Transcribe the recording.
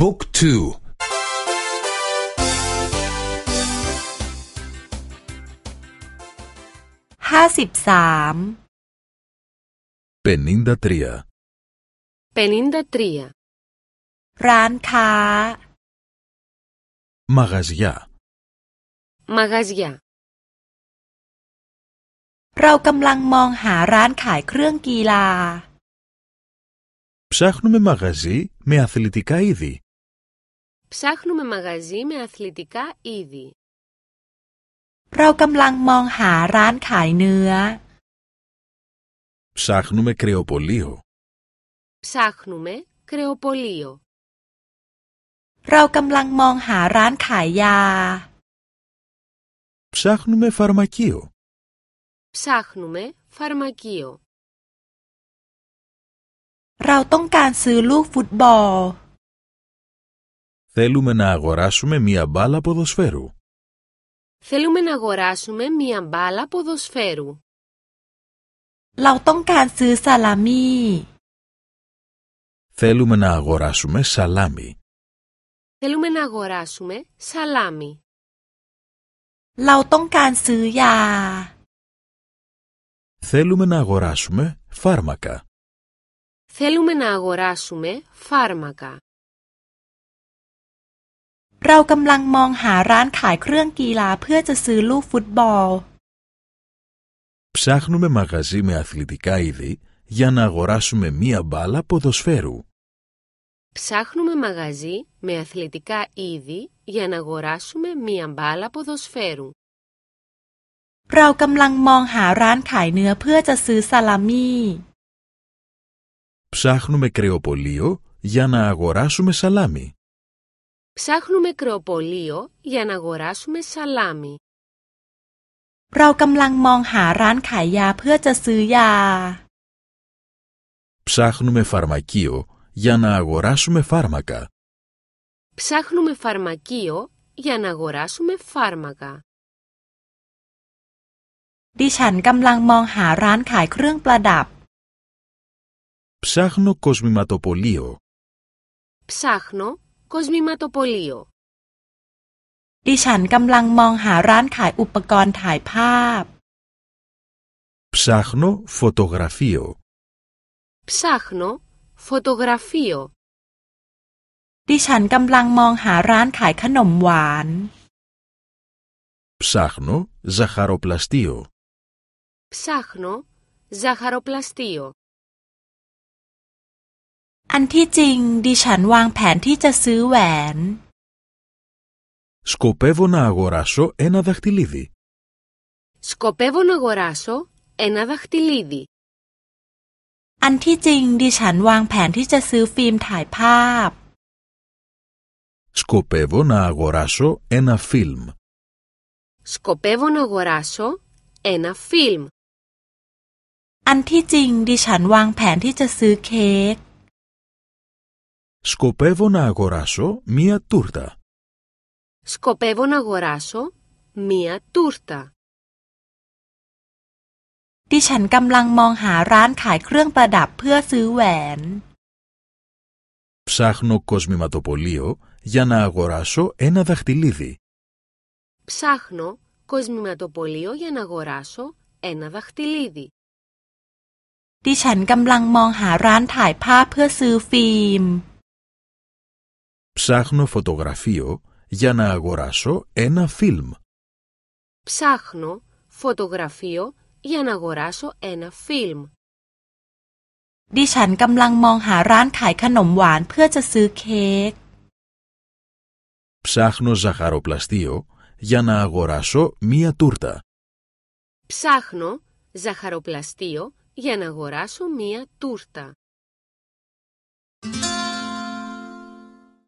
บุ๊กทูห้าสิบสาม πενήντα τρία 53. ร้านค้า μαγαζιά Μαγαζιά. เรากำลังมองหาร้านขายเครื่องกีฬา ψάχνουμε μαγαζί με αθλητικά είδη Ψάχνουμε μαγαζί με αθλητικά είδη. เรากำลังมองหาร้านขายเนื้อ ψάχνουμε κρεοπολείο Ψάχνουμε κρεοπολείο. เรากำลังมองหาร้านขายยา ψάχνουμε φαρμακείο Ψάχνουμε φαρμακείο. เราต้องการซื้อลูกฟุตบอล θέλουμε να αγοράσουμε μία μπάλα ποδοσφαίρου Θέλουμε να αγοράσουμε μία μπάλα ποδοσφαίρου. เราต้องการซื้อซาลามี่ θέλουμε να αγοράσουμε σαλάμι Θέλουμε να αγοράσουμε σαλάμι. เราต้องการซื้อยา θέλουμε να αγοράσουμε φάρμακα Θέλουμε να αγοράσουμε φάρμακα. เรากำลังมองหาร้านขายเครื่องกีฬาเพื่อจะซื้อลูกฟุตบอล ψάχνουμε μαγαζί με αθλητικά είδη για να αγοράσουμε μία μπάλα ποδοσφαίρου Ψάχνουμε μαγαζί με αθλητικά είδη για να αγοράσουμε μία μπάλα ποδοσφαίρου. เรากำลังมองหาร้านขายเนื้อเพื่อจะซื้อซาลามี่ ψάχνουμε κρεοπολείο για να αγοράσουμε σαλάμι Ψάχνουμε κρεοπολείο για να αγοράσουμε σαλάμι. เรากำลังมองหาร้านขายยาเพื่อจะซื้อยา ψάχνουμε φαρμακείο για να αγοράσουμε φάρμακα Ψάχνουμε φαρμακείο για να αγοράσουμε φάρμακα. ดิฉันกำลังมองหาร้านขายเครื่องประดับ ψάχνω κοσμηματοπωλείο Ψάχνω κοσμηματοπωλείο. ดิฉันกำลังมองหาร้านขายอุปกรณ์ถ่ายภาพ ψάχνω φωτογραφείο Ψάχνω φωτογραφείο. ดิฉันกำลังมองหาร้านขายขนมหวาน ψάχνω ζαχαροπλαστείο Ψάχνω ζαχαροπλαστείο. อันที่จริง ดิฉันวางแผนที่จะซื้อแหวน σκοπεύω να αγοράσω ένα δαχτυλίδι Σκοπεύω να αγοράσω ένα δαχτυλίδι. อันที่จริง ดิฉันวางแผนที่จะซื้อฟิล์มถ่ายภาพ σκοπεύω να αγοράσω ένα φιλμ Σκοπεύω να αγοράσω ένα φιλμ. อันที่จริง ดิฉันวางแผนที่จะซื้อเค้ก σκοπεύω να αγοράσω μία τούρτα Σκοπεύω να αγοράσω μία τούρτα. ดิฉันกำลังมองหาร้านขายเครื่องประดับเพื่อซื้อแหวน ψάχνω κοσμηματοπωλείο για να αγοράσω ένα δαχτυλίδι Ψάχνω κοσμηματοπωλείο για να αγοράσω ένα δαχτυλίδι. ดิฉันกำลังมองหาร้านถ่ายภาพเพื่อซื้อฟิล์ม ψάχνω φωτογραφείο για να αγοράσω ένα φιλμ Ψάχνω φωτογραφείο για να αγοράσω ένα φιλμ. ดิฉันกำลังมองหาร้านขายขนมหวานเพื่อจะซื้อเค้ก ψάχνω ζαχαροπλαστείο για να αγοράσω μία τούρτα Ψάχνω ζαχαροπλαστείο για να αγοράσω μία τούρτα.